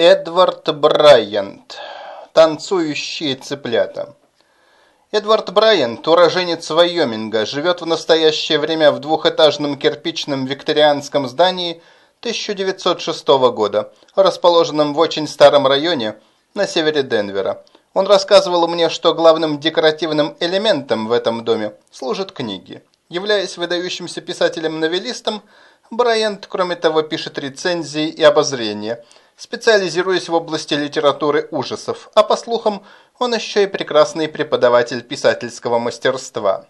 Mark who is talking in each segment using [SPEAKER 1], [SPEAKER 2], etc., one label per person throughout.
[SPEAKER 1] Эдвард Брайант. Танцующие цыплята. Эдвард Брайант, уроженец Вайоминга, живет в настоящее время в двухэтажном кирпичном викторианском здании 1906 года, расположенном в очень старом районе на севере Денвера. Он рассказывал мне, что главным декоративным элементом в этом доме служат книги. Являясь выдающимся писателем-новеллистом, Брайант, кроме того, пишет рецензии и обозрения – специализируясь в области литературы ужасов, а по слухам, он еще и прекрасный преподаватель писательского мастерства.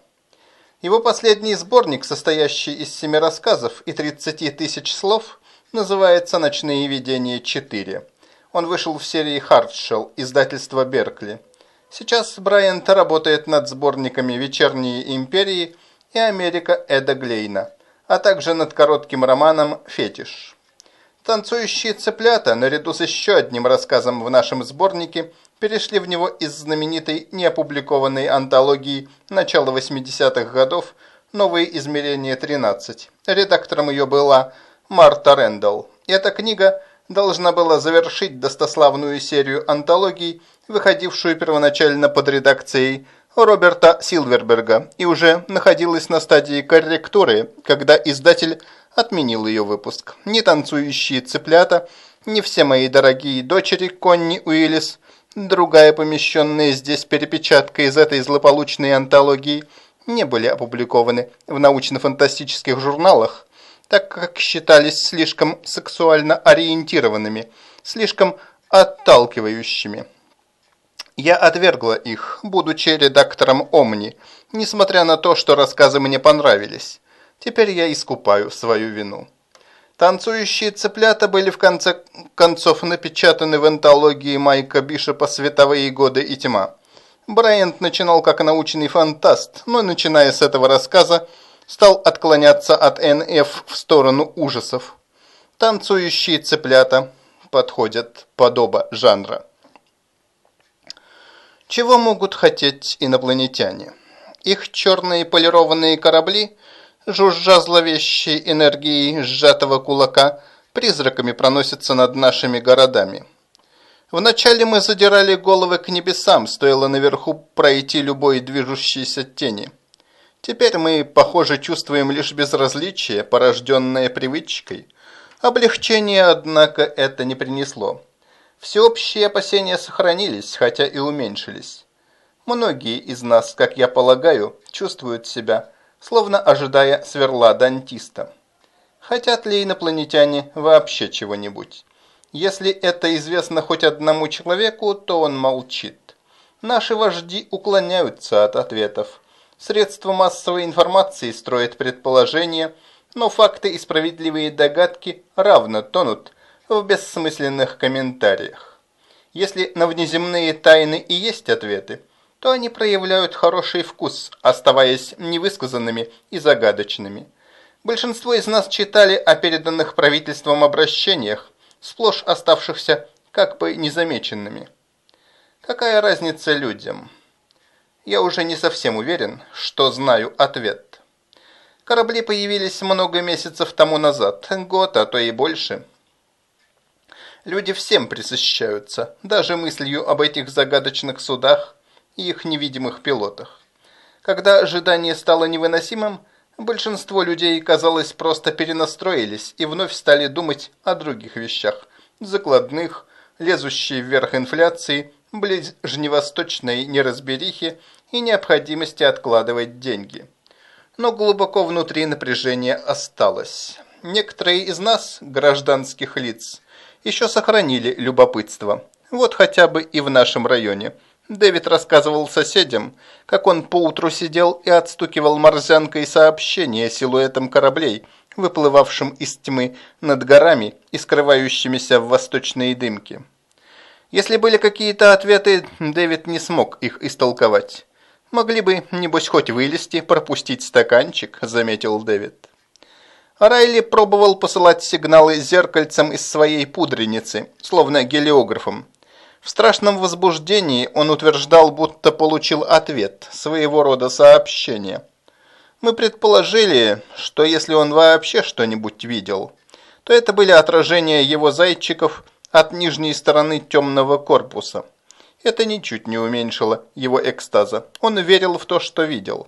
[SPEAKER 1] Его последний сборник, состоящий из семи рассказов и 30 тысяч слов, называется «Ночные видения 4». Он вышел в серии «Хартшелл» издательства «Беркли». Сейчас Брайант работает над сборниками «Вечерние империи» и «Америка Эда Глейна», а также над коротким романом «Фетиш». Танцующие цыплята, наряду с еще одним рассказом в нашем сборнике, перешли в него из знаменитой неопубликованной антологии начала 80-х годов «Новые измерения 13». Редактором ее была Марта Рэндалл. Эта книга должна была завершить достославную серию антологий, выходившую первоначально под редакцией Роберта Силверберга, и уже находилась на стадии корректуры, когда издатель отменил ее выпуск. Ни танцующие цыплята, ни все мои дорогие дочери Конни Уиллис, другая помещенная здесь перепечатка из этой злополучной антологии, не были опубликованы в научно-фантастических журналах, так как считались слишком сексуально ориентированными, слишком отталкивающими. Я отвергла их, будучи редактором «Омни», несмотря на то, что рассказы мне понравились. Теперь я искупаю свою вину. Танцующие цыплята были в конце концов напечатаны в антологии Майка Бишопа «Световые годы и тьма». Брайант начинал как научный фантаст, но начиная с этого рассказа стал отклоняться от НФ в сторону ужасов. Танцующие цыплята подходят под оба жанра. Чего могут хотеть инопланетяне? Их черные полированные корабли – жужжа зловещей энергией сжатого кулака, призраками проносятся над нашими городами. Вначале мы задирали головы к небесам, стоило наверху пройти любой движущейся тени. Теперь мы, похоже, чувствуем лишь безразличие, порожденное привычкой. Облегчение, однако, это не принесло. Всеобщие опасения сохранились, хотя и уменьшились. Многие из нас, как я полагаю, чувствуют себя словно ожидая сверла дантиста. Хотят ли инопланетяне вообще чего-нибудь? Если это известно хоть одному человеку, то он молчит. Наши вожди уклоняются от ответов. Средства массовой информации строят предположения, но факты и справедливые догадки равно тонут в бессмысленных комментариях. Если на внеземные тайны и есть ответы, то они проявляют хороший вкус, оставаясь невысказанными и загадочными. Большинство из нас читали о переданных правительством обращениях, сплошь оставшихся как бы незамеченными. Какая разница людям? Я уже не совсем уверен, что знаю ответ. Корабли появились много месяцев тому назад, год, а то и больше. Люди всем присыщаются, даже мыслью об этих загадочных судах, и их невидимых пилотах. Когда ожидание стало невыносимым, большинство людей, казалось, просто перенастроились и вновь стали думать о других вещах, закладных, лезущей вверх инфляции, ближневосточной неразберихе и необходимости откладывать деньги. Но глубоко внутри напряжение осталось. Некоторые из нас, гражданских лиц, еще сохранили любопытство. Вот хотя бы и в нашем районе – Дэвид рассказывал соседям, как он поутру сидел и отстукивал морзянкой сообщения силуэтом кораблей, выплывавшим из тьмы над горами и скрывающимися в восточные дымки. Если были какие-то ответы, Дэвид не смог их истолковать. «Могли бы, небось, хоть вылезти, пропустить стаканчик», – заметил Дэвид. Райли пробовал посылать сигналы зеркальцем из своей пудреницы, словно гелиографом, в страшном возбуждении он утверждал, будто получил ответ, своего рода сообщение. Мы предположили, что если он вообще что-нибудь видел, то это были отражения его зайчиков от нижней стороны темного корпуса. Это ничуть не уменьшило его экстаза. Он верил в то, что видел.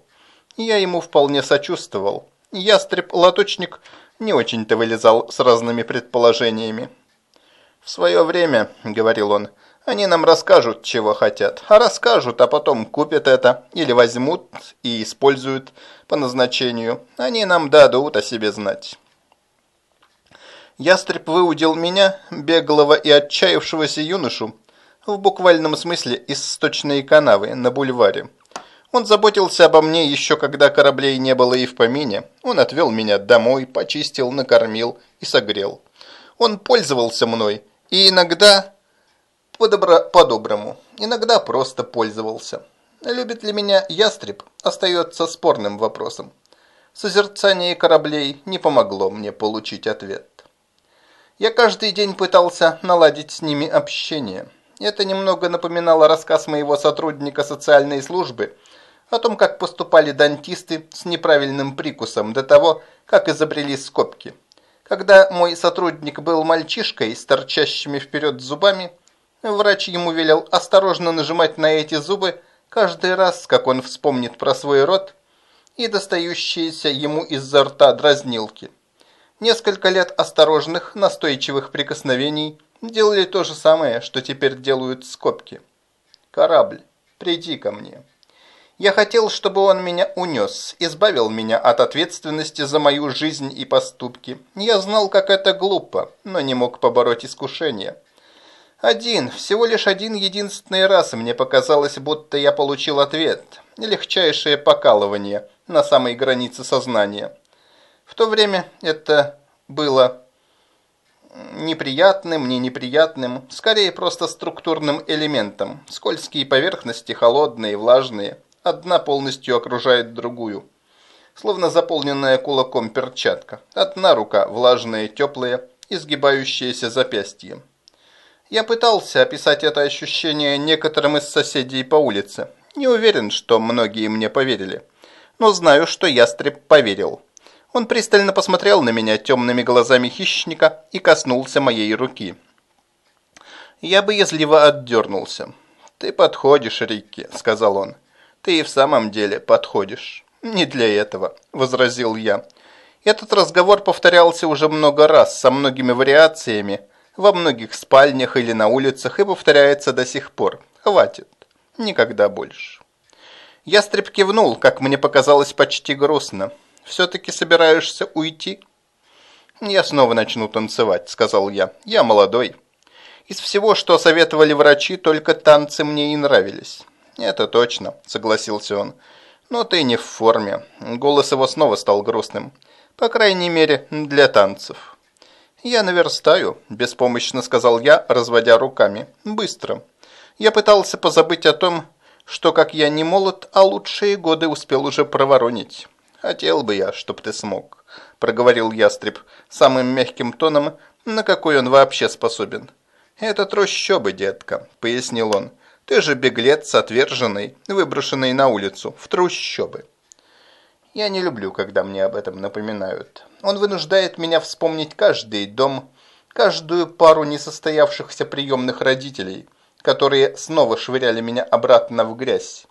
[SPEAKER 1] Я ему вполне сочувствовал. Ястреб-лоточник не очень-то вылезал с разными предположениями. «В свое время, — говорил он, — они нам расскажут, чего хотят. А расскажут, а потом купят это или возьмут и используют по назначению. Они нам дадут о себе знать». Ястреб выудил меня, беглого и отчаявшегося юношу, в буквальном смысле из сточной канавы на бульваре. Он заботился обо мне еще когда кораблей не было и в помине. Он отвел меня домой, почистил, накормил и согрел. Он пользовался мной и иногда по-доброму, иногда просто пользовался. Любит ли меня ястреб, остается спорным вопросом. Созерцание кораблей не помогло мне получить ответ. Я каждый день пытался наладить с ними общение. Это немного напоминало рассказ моего сотрудника социальной службы о том, как поступали дантисты с неправильным прикусом до того, как изобрели скобки. Когда мой сотрудник был мальчишкой с торчащими вперед зубами, врач ему велел осторожно нажимать на эти зубы каждый раз, как он вспомнит про свой рот и достающиеся ему из-за рта дразнилки. Несколько лет осторожных, настойчивых прикосновений делали то же самое, что теперь делают скобки. «Корабль, приди ко мне». Я хотел, чтобы он меня унес, избавил меня от ответственности за мою жизнь и поступки. Я знал, как это глупо, но не мог побороть искушение. Один, всего лишь один единственный раз мне показалось, будто я получил ответ. Легчайшее покалывание на самой границе сознания. В то время это было неприятным, не неприятным, скорее просто структурным элементом. Скользкие поверхности, холодные, влажные, одна полностью окружает другую. Словно заполненная кулаком перчатка. Одна рука, влажная, теплая, изгибающаяся запястьем. Я пытался описать это ощущение некоторым из соседей по улице. Не уверен, что многие мне поверили. Но знаю, что ястреб поверил. Он пристально посмотрел на меня темными глазами хищника и коснулся моей руки. Я боязливо отдернулся. «Ты подходишь, Рикки», — сказал он. «Ты и в самом деле подходишь». «Не для этого», — возразил я. Этот разговор повторялся уже много раз, со многими вариациями, во многих спальнях или на улицах, и повторяется до сих пор. Хватит. Никогда больше. Ястреб кивнул, как мне показалось, почти грустно. Все-таки собираешься уйти?» «Я снова начну танцевать», — сказал я. «Я молодой. Из всего, что советовали врачи, только танцы мне и нравились». «Это точно», — согласился он. «Но ты не в форме». Голос его снова стал грустным. «По крайней мере, для танцев». «Я наверстаю», – беспомощно сказал я, разводя руками. «Быстро. Я пытался позабыть о том, что, как я не молод, а лучшие годы успел уже проворонить. «Хотел бы я, чтоб ты смог», – проговорил ястреб самым мягким тоном, на какой он вообще способен. «Это трущобы, детка», – пояснил он. «Ты же беглец, отверженный, выброшенный на улицу, в трущобы». Я не люблю, когда мне об этом напоминают. Он вынуждает меня вспомнить каждый дом, каждую пару несостоявшихся приемных родителей, которые снова швыряли меня обратно в грязь.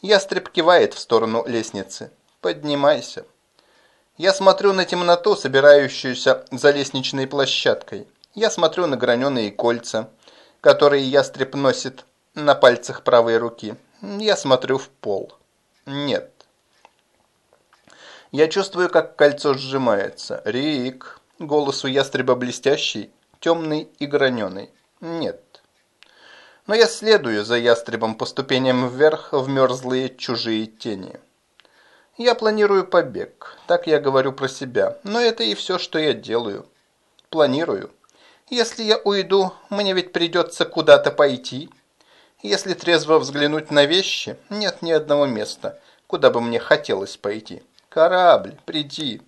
[SPEAKER 1] Ястреб кивает в сторону лестницы. Поднимайся. Я смотрю на темноту, собирающуюся за лестничной площадкой. Я смотрю на граненые кольца, которые ястреб носит на пальцах правой руки. Я смотрю в пол. Нет. Я чувствую, как кольцо сжимается. Рик. Голос у ястреба блестящий, темный и граненый. Нет. Но я следую за ястребом по ступеням вверх в мерзлые чужие тени. Я планирую побег, так я говорю про себя, но это и все, что я делаю. Планирую. Если я уйду, мне ведь придется куда-то пойти. Если трезво взглянуть на вещи, нет ни одного места, куда бы мне хотелось пойти. Корабль, приди.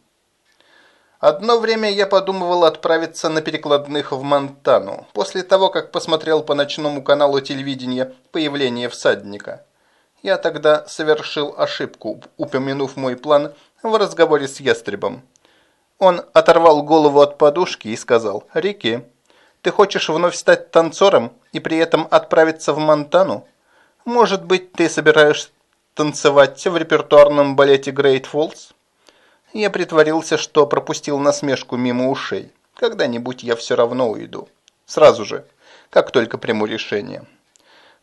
[SPEAKER 1] Одно время я подумывал отправиться на перекладных в Монтану, после того, как посмотрел по ночному каналу телевидения «Появление всадника». Я тогда совершил ошибку, упомянув мой план в разговоре с ястребом. Он оторвал голову от подушки и сказал, «Рики, Ты хочешь вновь стать танцором и при этом отправиться в Монтану? Может быть, ты собираешься танцевать в репертуарном балете Great Falls? Я притворился, что пропустил насмешку мимо ушей. Когда-нибудь я все равно уйду. Сразу же, как только приму решение.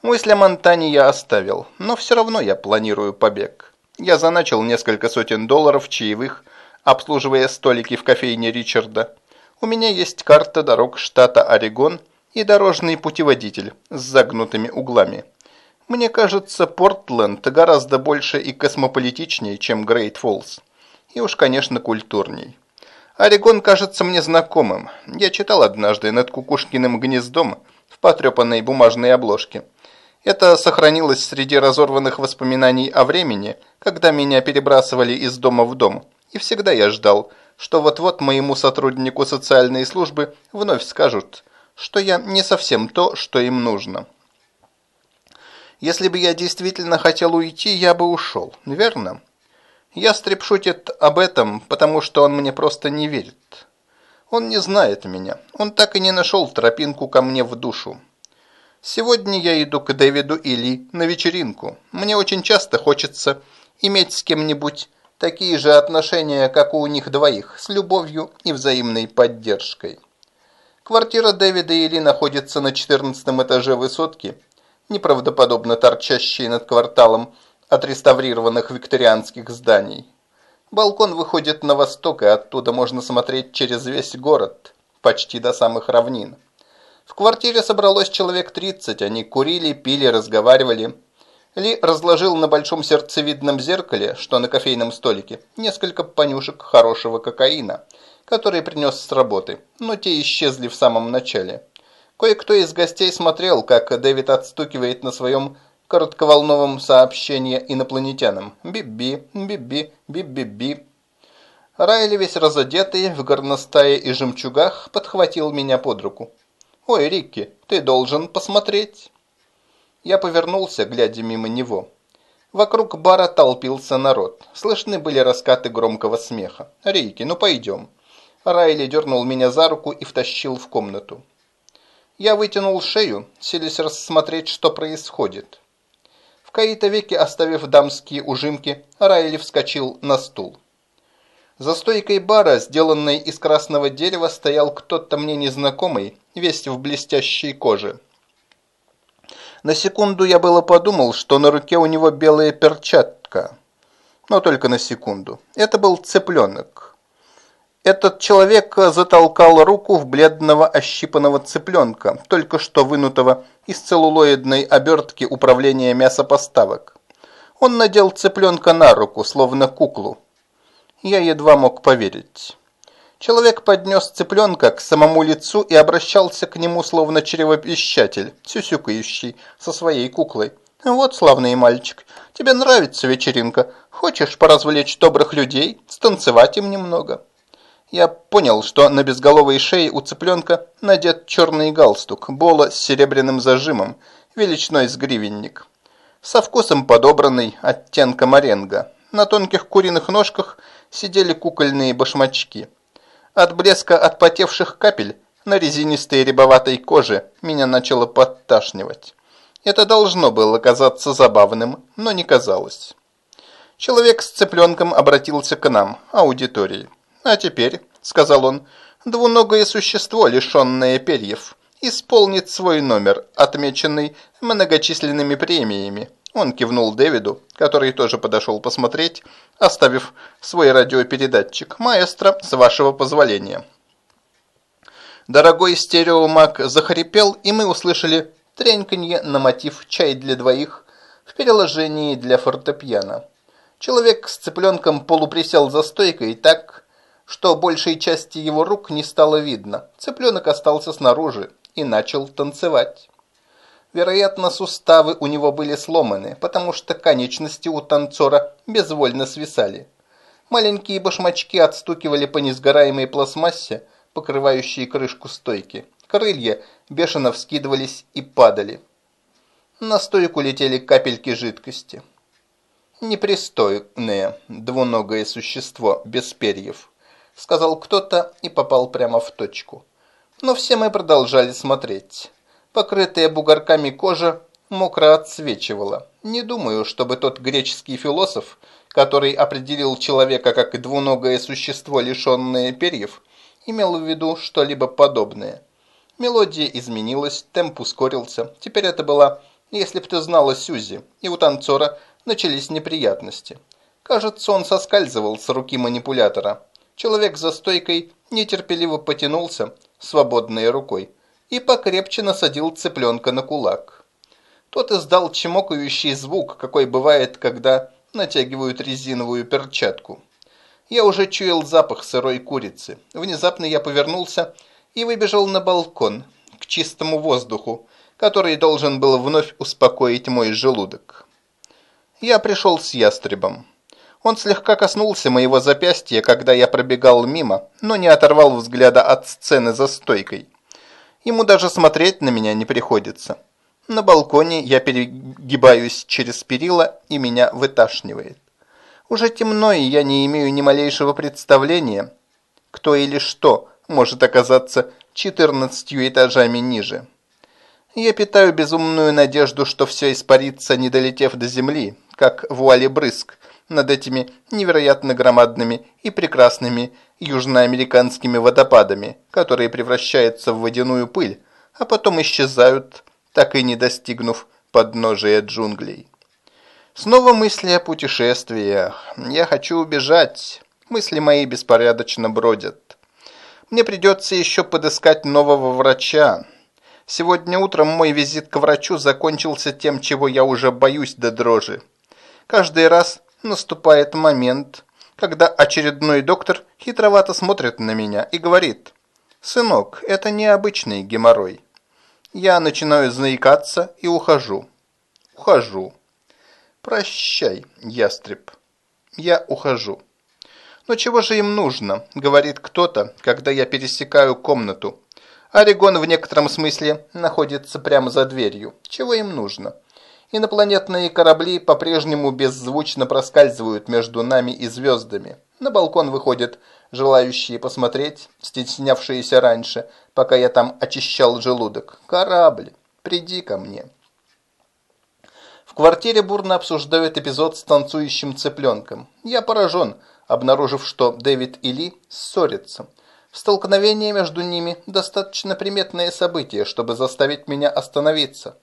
[SPEAKER 1] Мысль о Монтане я оставил, но все равно я планирую побег. Я заначил несколько сотен долларов чаевых, обслуживая столики в кофейне Ричарда. У меня есть карта дорог штата Орегон и дорожный путеводитель с загнутыми углами. Мне кажется, Портленд гораздо больше и космополитичнее, чем Грейт Фоллс. И уж, конечно, культурней. Орегон кажется мне знакомым. Я читал однажды над Кукушкиным гнездом в потрепанной бумажной обложке. Это сохранилось среди разорванных воспоминаний о времени, когда меня перебрасывали из дома в дом. И всегда я ждал – что вот-вот моему сотруднику социальной службы вновь скажут, что я не совсем то, что им нужно. Если бы я действительно хотел уйти, я бы ушел, верно? Ястреб шутит об этом, потому что он мне просто не верит. Он не знает меня. Он так и не нашел тропинку ко мне в душу. Сегодня я иду к Дэвиду и Ли на вечеринку. Мне очень часто хочется иметь с кем-нибудь такие же отношения, как у них двоих, с любовью и взаимной поддержкой. Квартира Дэвида и Ли находится на 14 этаже высотки, неправдоподобно торчащей над кварталом отреставрированных викторианских зданий. Балкон выходит на восток, и оттуда можно смотреть через весь город, почти до самых равнин. В квартире собралось человек 30, они курили, пили, разговаривали – ли разложил на большом сердцевидном зеркале, что на кофейном столике, несколько понюшек хорошего кокаина, который принес с работы, но те исчезли в самом начале. Кое-кто из гостей смотрел, как Дэвид отстукивает на своем коротковолновом сообщении инопланетянам. Би-би, би-би, би-би-би. Райли, весь разодетый, в горностае и жемчугах, подхватил меня под руку. «Ой, Рикки, ты должен посмотреть». Я повернулся, глядя мимо него. Вокруг бара толпился народ. Слышны были раскаты громкого смеха. «Рейки, ну пойдем». Райли дернул меня за руку и втащил в комнату. Я вытянул шею, селись рассмотреть, что происходит. В кои-то веки, оставив дамские ужимки, Райли вскочил на стул. За стойкой бара, сделанной из красного дерева, стоял кто-то мне незнакомый, весь в блестящей коже. На секунду я было подумал, что на руке у него белая перчатка. Но только на секунду. Это был цыпленок. Этот человек затолкал руку в бледного ощипанного цыпленка, только что вынутого из целлулоидной обертки управления мясопоставок. Он надел цыпленка на руку, словно куклу. Я едва мог поверить. Человек поднес цыпленка к самому лицу и обращался к нему словно чревовещатель, сюсюкающий со своей куклой. «Вот, славный мальчик, тебе нравится вечеринка. Хочешь поразвлечь добрых людей, станцевать им немного?» Я понял, что на безголовой шее у цыпленка надет черный галстук, бола с серебряным зажимом, величиной с гривенник. Со вкусом подобранный, оттенка моренго. На тонких куриных ножках сидели кукольные башмачки – от блеска отпотевших капель на резинистой рябоватой коже меня начало подташнивать. Это должно было казаться забавным, но не казалось. Человек с цыпленком обратился к нам, аудитории. «А теперь», — сказал он, — «двуногое существо, лишенное перьев, исполнит свой номер, отмеченный многочисленными премиями, он кивнул Дэвиду, который тоже подошел посмотреть, оставив свой радиопередатчик. «Маэстро, с вашего позволения». Дорогой стереомаг захрипел, и мы услышали треньканье на мотив «Чай для двоих» в переложении для фортепиано. Человек с цыпленком полуприсел за стойкой так, что большей части его рук не стало видно. Цыпленок остался снаружи и начал танцевать. Вероятно, суставы у него были сломаны, потому что конечности у танцора безвольно свисали. Маленькие башмачки отстукивали по несгораемой пластмассе, покрывающей крышку стойки. Крылья бешено вскидывались и падали. На стойку летели капельки жидкости. «Непристойное двуногое существо без перьев», — сказал кто-то и попал прямо в точку. Но все мы продолжали смотреть. Покрытая бугорками кожа мокро отсвечивала. Не думаю, чтобы тот греческий философ, который определил человека как двуногое существо, лишенное перьев, имел в виду что-либо подобное. Мелодия изменилась, темп ускорился. Теперь это была «Если б ты знала Сюзи», и у танцора начались неприятности. Кажется, он соскальзывал с руки манипулятора. Человек за стойкой нетерпеливо потянулся свободной рукой и покрепче насадил цыпленка на кулак. Тот издал чмокающий звук, какой бывает, когда натягивают резиновую перчатку. Я уже чуял запах сырой курицы. Внезапно я повернулся и выбежал на балкон, к чистому воздуху, который должен был вновь успокоить мой желудок. Я пришел с ястребом. Он слегка коснулся моего запястья, когда я пробегал мимо, но не оторвал взгляда от сцены за стойкой. Ему даже смотреть на меня не приходится. На балконе я перегибаюсь через перила, и меня выташнивает. Уже темно, и я не имею ни малейшего представления, кто или что может оказаться четырнадцатью этажами ниже. Я питаю безумную надежду, что все испарится, не долетев до земли, как вуали брызг, над этими невероятно громадными и прекрасными южноамериканскими водопадами, которые превращаются в водяную пыль, а потом исчезают, так и не достигнув подножия джунглей. Снова мысли о путешествиях. Я хочу убежать. Мысли мои беспорядочно бродят. Мне придется еще подыскать нового врача. Сегодня утром мой визит к врачу закончился тем, чего я уже боюсь до дрожи. Каждый раз наступает момент, когда очередной доктор хитровато смотрит на меня и говорит, «Сынок, это необычный геморрой». Я начинаю заикаться и ухожу. Ухожу. Прощай, ястреб. Я ухожу. Но чего же им нужно, говорит кто-то, когда я пересекаю комнату. Орегон в некотором смысле находится прямо за дверью. Чего им нужно? Инопланетные корабли по-прежнему беззвучно проскальзывают между нами и звездами. На балкон выходят желающие посмотреть, стеснявшиеся раньше, пока я там очищал желудок. «Корабль, приди ко мне». В квартире бурно обсуждают эпизод с танцующим цыпленком. Я поражен, обнаружив, что Дэвид и Ли ссорятся. Столкновение между ними – достаточно приметное событие, чтобы заставить меня остановиться.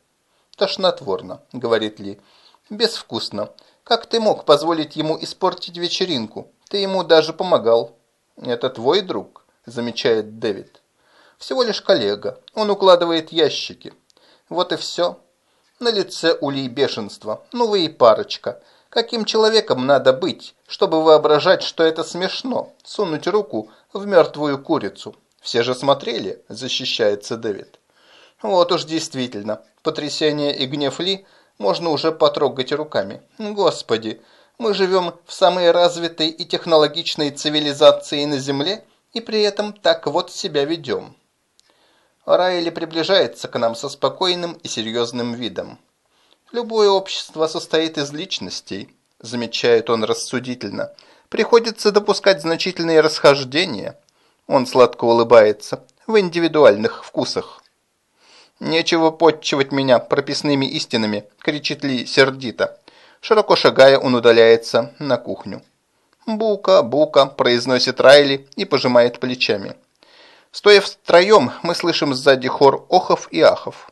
[SPEAKER 1] «Тошнотворно», — говорит Ли. «Безвкусно. Как ты мог позволить ему испортить вечеринку? Ты ему даже помогал». «Это твой друг», — замечает Дэвид. «Всего лишь коллега. Он укладывает ящики». Вот и все. На лице у Ли бешенство. Ну вы и парочка. Каким человеком надо быть, чтобы воображать, что это смешно? Сунуть руку в мертвую курицу. Все же смотрели, защищается Дэвид. Вот уж действительно, потрясение и гнев Ли можно уже потрогать руками. Господи, мы живем в самой развитой и технологичной цивилизации на Земле и при этом так вот себя ведем. Райли приближается к нам со спокойным и серьезным видом. Любое общество состоит из личностей, замечает он рассудительно. Приходится допускать значительные расхождения. Он сладко улыбается в индивидуальных вкусах. «Нечего подчивать меня прописными истинами», – кричит Ли сердито. Широко шагая, он удаляется на кухню. «Бука, бука», – произносит Райли и пожимает плечами. Стоя втроем, мы слышим сзади хор охов и ахов.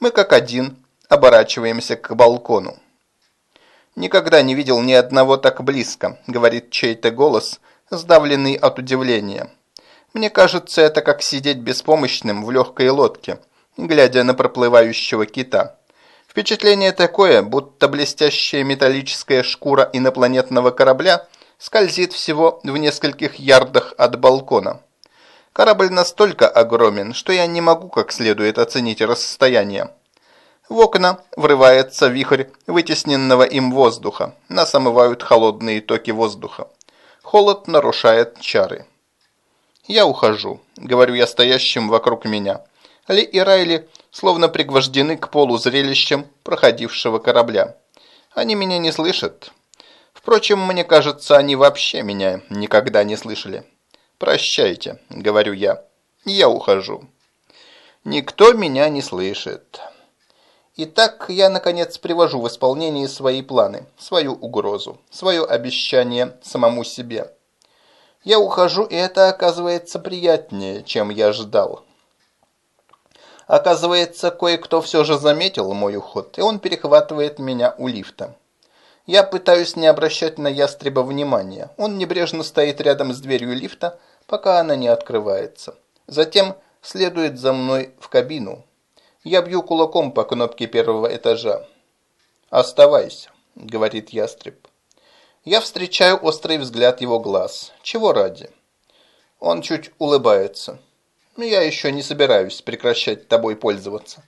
[SPEAKER 1] Мы как один оборачиваемся к балкону. «Никогда не видел ни одного так близко», – говорит чей-то голос, сдавленный от удивления. «Мне кажется, это как сидеть беспомощным в легкой лодке» глядя на проплывающего кита. Впечатление такое, будто блестящая металлическая шкура инопланетного корабля скользит всего в нескольких ярдах от балкона. Корабль настолько огромен, что я не могу как следует оценить расстояние. В окна врывается вихрь вытесненного им воздуха. Нас омывают холодные токи воздуха. Холод нарушает чары. «Я ухожу», — говорю я стоящим вокруг меня. Ли и Райли словно пригвождены к полу зрелищем проходившего корабля. Они меня не слышат. Впрочем, мне кажется, они вообще меня никогда не слышали. «Прощайте», — говорю я. «Я ухожу». Никто меня не слышит. Итак, я, наконец, привожу в исполнение свои планы, свою угрозу, свое обещание самому себе. Я ухожу, и это оказывается приятнее, чем я ждал. Оказывается, кое-кто все же заметил мой уход, и он перехватывает меня у лифта. Я пытаюсь не обращать на ястреба внимания. Он небрежно стоит рядом с дверью лифта, пока она не открывается. Затем следует за мной в кабину, я бью кулаком по кнопке первого этажа. «Оставайся», — говорит ястреб. Я встречаю острый взгляд его глаз. Чего ради? Он чуть улыбается. Но я еще не собираюсь прекращать тобой пользоваться.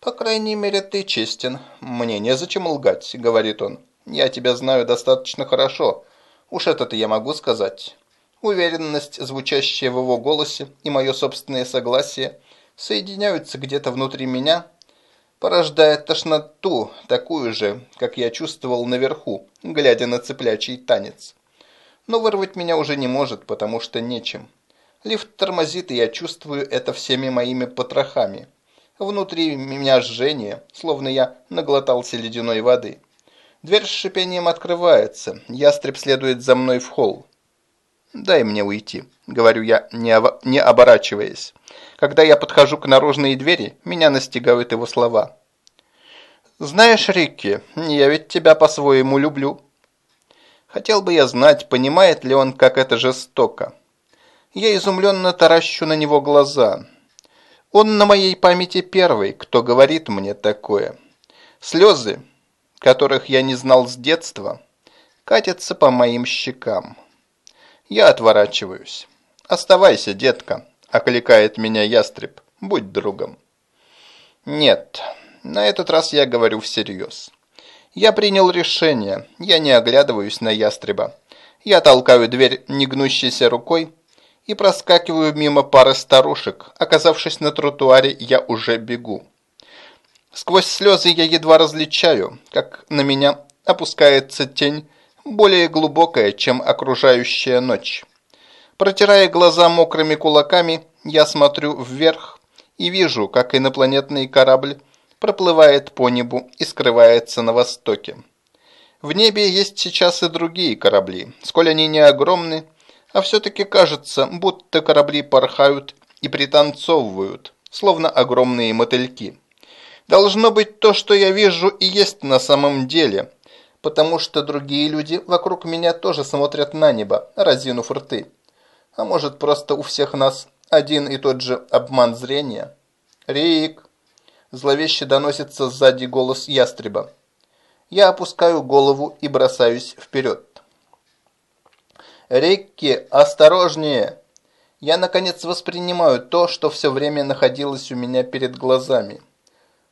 [SPEAKER 1] По крайней мере, ты честен. Мне незачем лгать, говорит он. Я тебя знаю достаточно хорошо. Уж это-то я могу сказать. Уверенность, звучащая в его голосе, и мое собственное согласие – соединяются где-то внутри меня, порождая тошноту, такую же, как я чувствовал наверху, глядя на цыплячий танец. Но вырвать меня уже не может, потому что нечем. Лифт тормозит, и я чувствую это всеми моими потрохами. Внутри меня жжение, словно я наглотался ледяной воды. Дверь с шипением открывается, ястреб следует за мной в холл. «Дай мне уйти», — говорю я, не, не оборачиваясь. Когда я подхожу к наружной двери, меня настигают его слова. «Знаешь, Рикки, я ведь тебя по-своему люблю». Хотел бы я знать, понимает ли он, как это жестоко. Я изумленно таращу на него глаза. Он на моей памяти первый, кто говорит мне такое. Слезы, которых я не знал с детства, катятся по моим щекам. Я отворачиваюсь. «Оставайся, детка», – окликает меня ястреб. «Будь другом». Нет, на этот раз я говорю всерьез. Я принял решение, я не оглядываюсь на ястреба. Я толкаю дверь негнущейся рукой и проскакиваю мимо пары старушек. Оказавшись на тротуаре, я уже бегу. Сквозь слезы я едва различаю, как на меня опускается тень более глубокая, чем окружающая ночь. Протирая глаза мокрыми кулаками, я смотрю вверх и вижу, как инопланетный корабль проплывает по небу и скрывается на востоке. В небе есть сейчас и другие корабли, сколь они не огромны, а все-таки кажется, будто корабли порхают и пританцовывают, словно огромные мотыльки. Должно быть, то, что я вижу, и есть на самом деле – потому что другие люди вокруг меня тоже смотрят на небо, разинув рты. А может, просто у всех нас один и тот же обман зрения? «Рик!» Зловеще доносится сзади голос ястреба. Я опускаю голову и бросаюсь вперед. «Рикки, осторожнее!» Я, наконец, воспринимаю то, что все время находилось у меня перед глазами.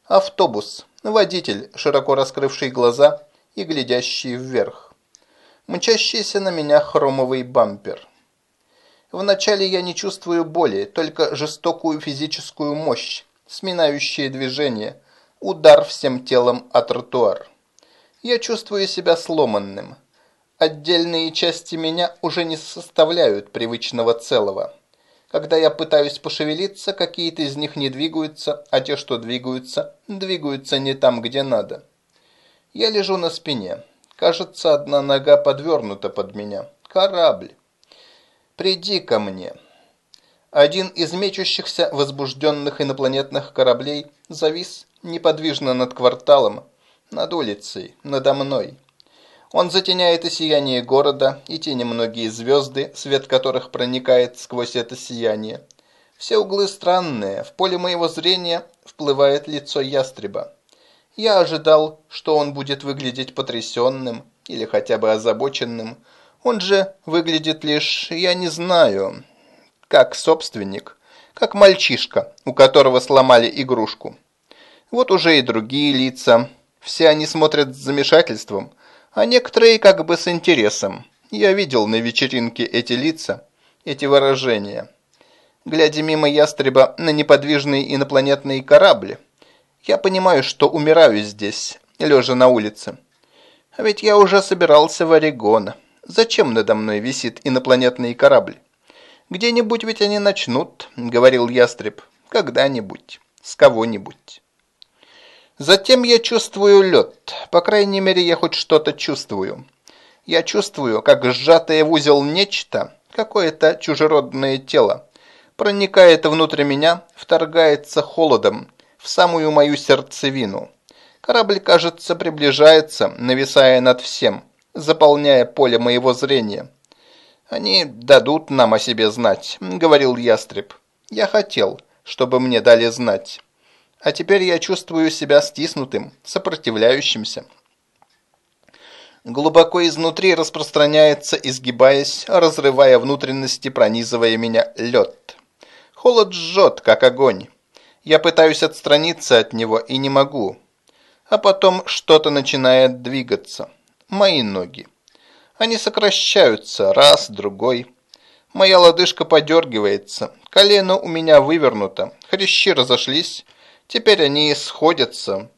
[SPEAKER 1] Автобус. Водитель, широко раскрывший глаза, и глядящий вверх. Мчащийся на меня хромовый бампер. Вначале я не чувствую боли, только жестокую физическую мощь, сминающее движение, удар всем телом о тротуар. Я чувствую себя сломанным. Отдельные части меня уже не составляют привычного целого. Когда я пытаюсь пошевелиться, какие-то из них не двигаются, а те, что двигаются, двигаются не там, где надо. Я лежу на спине. Кажется, одна нога подвернута под меня. Корабль. Приди ко мне. Один из мечущихся возбужденных инопланетных кораблей завис неподвижно над кварталом, над улицей, надо мной. Он затеняет и сияние города, и те немногие звезды, свет которых проникает сквозь это сияние. Все углы странные, в поле моего зрения вплывает лицо ястреба. Я ожидал, что он будет выглядеть потрясенным или хотя бы озабоченным. Он же выглядит лишь, я не знаю, как собственник, как мальчишка, у которого сломали игрушку. Вот уже и другие лица. Все они смотрят с замешательством, а некоторые как бы с интересом. Я видел на вечеринке эти лица, эти выражения. Глядя мимо ястреба на неподвижный инопланетный корабль, я понимаю, что умираю здесь, лежа на улице. А ведь я уже собирался в Орегон. Зачем надо мной висит инопланетный корабль? Где-нибудь ведь они начнут, говорил ястреб. Когда-нибудь. С кого-нибудь. Затем я чувствую лед. По крайней мере, я хоть что-то чувствую. Я чувствую, как сжатое в узел нечто, какое-то чужеродное тело, проникает внутрь меня, вторгается холодом в самую мою сердцевину. Корабль, кажется, приближается, нависая над всем, заполняя поле моего зрения. «Они дадут нам о себе знать», — говорил ястреб. «Я хотел, чтобы мне дали знать. А теперь я чувствую себя стиснутым, сопротивляющимся». Глубоко изнутри распространяется, изгибаясь, разрывая внутренности, пронизывая меня лед. Холод жжет, как огонь. Я пытаюсь отстраниться от него и не могу. А потом что-то начинает двигаться. Мои ноги. Они сокращаются, раз, другой. Моя лодыжка подергивается, колено у меня вывернуто, хрящи разошлись, теперь они сходятся,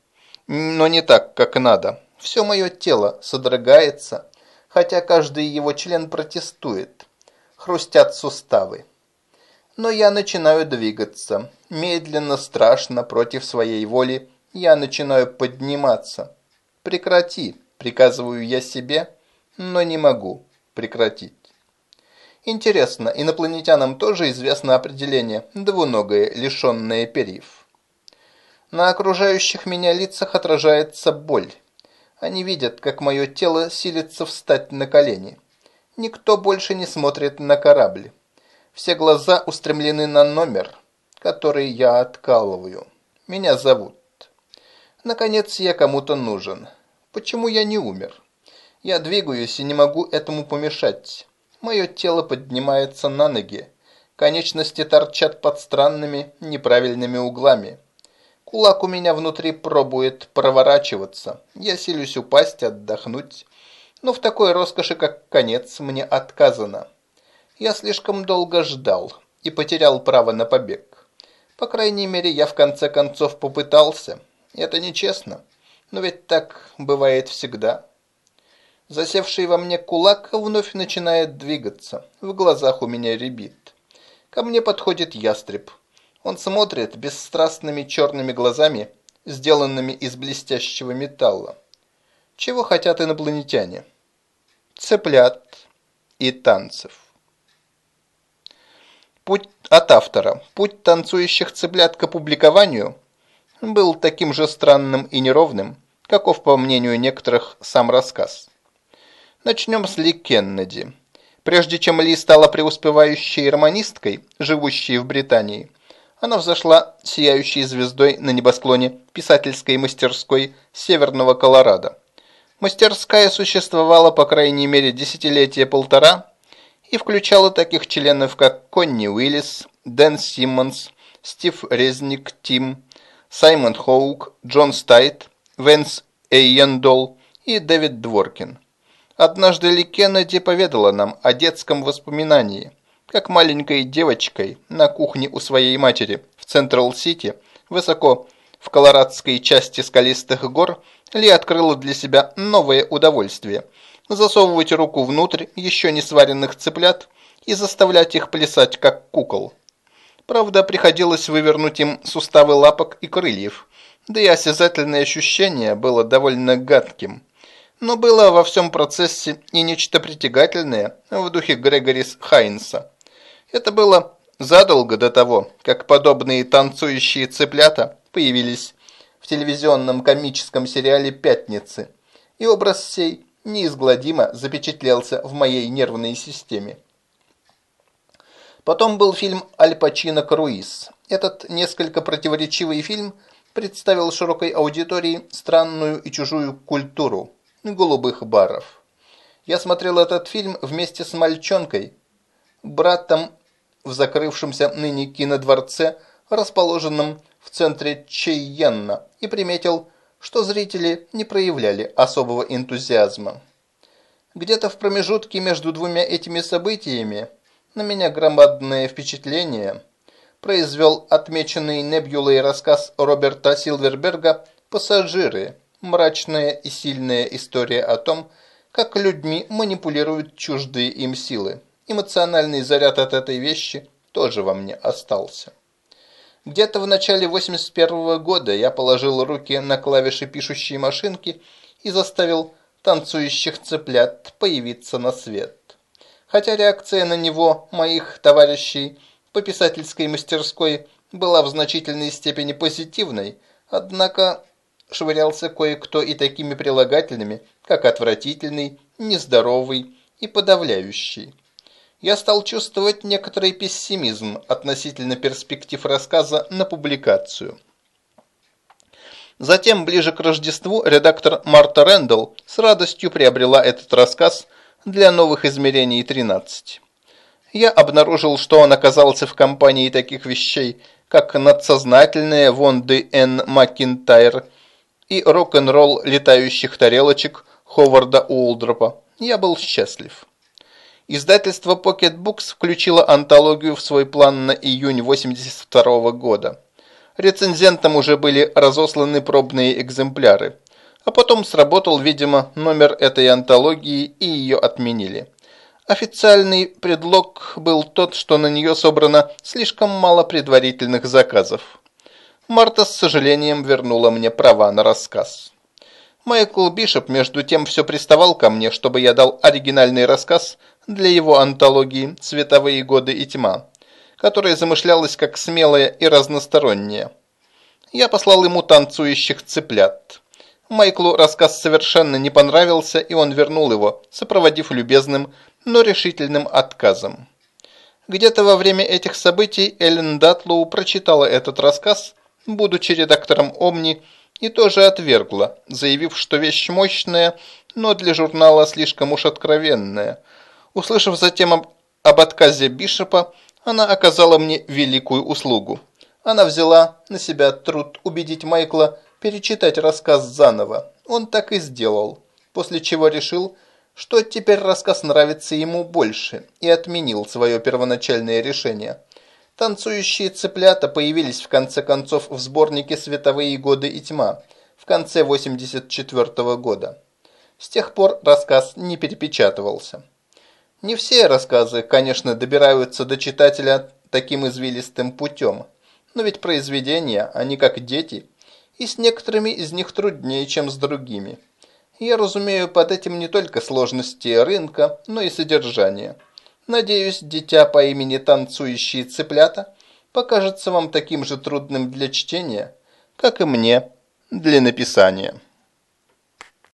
[SPEAKER 1] но не так, как надо. Все мое тело содрогается, хотя каждый его член протестует. Хрустят суставы. Но я начинаю двигаться. Медленно, страшно, против своей воли, я начинаю подниматься. «Прекрати», — приказываю я себе, но не могу прекратить. Интересно, инопланетянам тоже известно определение «двуногое, лишенное перьев». На окружающих меня лицах отражается боль. Они видят, как мое тело силится встать на колени. Никто больше не смотрит на корабль. Все глаза устремлены на номер, который я откалываю. Меня зовут. Наконец я кому-то нужен. Почему я не умер? Я двигаюсь и не могу этому помешать. Мое тело поднимается на ноги. Конечности торчат под странными, неправильными углами. Кулак у меня внутри пробует проворачиваться. Я силюсь упасть, отдохнуть. Но в такой роскоши, как конец, мне отказано. Я слишком долго ждал и потерял право на побег. По крайней мере, я в конце концов попытался. Это нечестно, но ведь так бывает всегда. Засевший во мне кулак вновь начинает двигаться. В глазах у меня рябит. Ко мне подходит ястреб. Он смотрит бесстрастными черными глазами, сделанными из блестящего металла. Чего хотят инопланетяне? Цыплят и танцев. Путь от автора. Путь танцующих цыплят к опубликованию был таким же странным и неровным, каков, по мнению некоторых, сам рассказ. Начнем с Ли Кеннеди. Прежде чем Ли стала преуспевающей романисткой, живущей в Британии, она взошла сияющей звездой на небосклоне писательской мастерской Северного Колорадо. Мастерская существовала по крайней мере десятилетия полтора и включала таких членов, как Конни Уиллис, Дэн Симмонс, Стив Резник, Тим, Саймон Хоук, Джон Стайт, Венс Эйендол и Дэвид Дворкин. Однажды Ли Кеннеди поведала нам о детском воспоминании, как маленькой девочкой на кухне у своей матери в Централ-Сити, высоко в колорадской части скалистых гор, Ли открыла для себя новое удовольствие – засовывать руку внутрь еще не сваренных цыплят и заставлять их плясать, как кукол. Правда, приходилось вывернуть им суставы лапок и крыльев, да и осязательное ощущение было довольно гадким. Но было во всем процессе и нечто притягательное в духе Грегорис Хайнса. Это было задолго до того, как подобные танцующие цыплята появились в телевизионном комическом сериале «Пятницы», и образ сей неизгладимо запечатлелся в моей нервной системе. Потом был фильм «Аль Пачино Круиз». Этот несколько противоречивый фильм представил широкой аудитории странную и чужую культуру голубых баров. Я смотрел этот фильм вместе с мальчонкой, братом в закрывшемся ныне кинодворце, расположенном в центре Чейенна, и приметил, что зрители не проявляли особого энтузиазма. Где-то в промежутке между двумя этими событиями на меня громадное впечатление произвел отмеченный Небюлой рассказ Роберта Силверберга «Пассажиры. Мрачная и сильная история о том, как людьми манипулируют чуждые им силы. Эмоциональный заряд от этой вещи тоже во мне остался. Где-то в начале 81 года я положил руки на клавиши пишущей машинки и заставил танцующих цыплят появиться на свет. Хотя реакция на него моих товарищей по писательской мастерской была в значительной степени позитивной, однако швырялся кое-кто и такими прилагательными, как отвратительный, нездоровый и подавляющий. Я стал чувствовать некоторый пессимизм относительно перспектив рассказа на публикацию. Затем, ближе к Рождеству, редактор Марта Рэндалл с радостью приобрела этот рассказ для новых измерений 13. Я обнаружил, что он оказался в компании таких вещей, как надсознательные Вонды Н. Макинтайр и рок-н-ролл летающих тарелочек Ховарда Уолдропа. Я был счастлив. Издательство Pocket Books включило антологию в свой план на июнь 82 года. Рецензентам уже были разосланы пробные экземпляры. А потом сработал, видимо, номер этой антологии и ее отменили. Официальный предлог был тот, что на нее собрано слишком мало предварительных заказов. Марта с сожалением вернула мне права на рассказ. Майкл Бишоп между тем все приставал ко мне, чтобы я дал оригинальный рассказ для его антологии «Цветовые годы и тьма», которая замышлялась как смелая и разносторонняя. Я послал ему танцующих цыплят. Майклу рассказ совершенно не понравился, и он вернул его, сопроводив любезным, но решительным отказом. Где-то во время этих событий Эллен Датлоу прочитала этот рассказ, будучи редактором «Омни», и тоже отвергла, заявив, что вещь мощная, но для журнала слишком уж откровенная. Услышав затем об, об отказе Бишопа, она оказала мне великую услугу. Она взяла на себя труд убедить Майкла перечитать рассказ заново. Он так и сделал, после чего решил, что теперь рассказ нравится ему больше и отменил свое первоначальное решение. Танцующие цыплята появились в конце концов в сборнике «Световые годы и тьма» в конце 84 -го года. С тех пор рассказ не перепечатывался. Не все рассказы, конечно, добираются до читателя таким извилистым путем, но ведь произведения, они как дети, и с некоторыми из них труднее, чем с другими. Я разумею под этим не только сложности рынка, но и содержание. Надеюсь, дитя по имени Танцующие цыплята покажется вам таким же трудным для чтения, как и мне для написания.